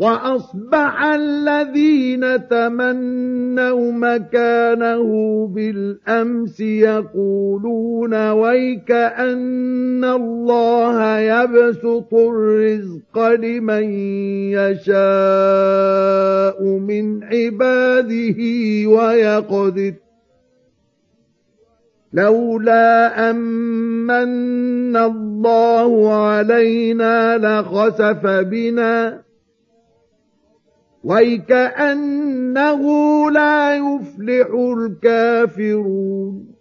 وأصبح الذين تمنوا مكانه بالأمس يقولون ويك أن الله يبسط الرزق لمن يشاء من عباده ويقدر. لولا أمن الله علينا لخسف بنا ويكأنه لا يفلح الكافرون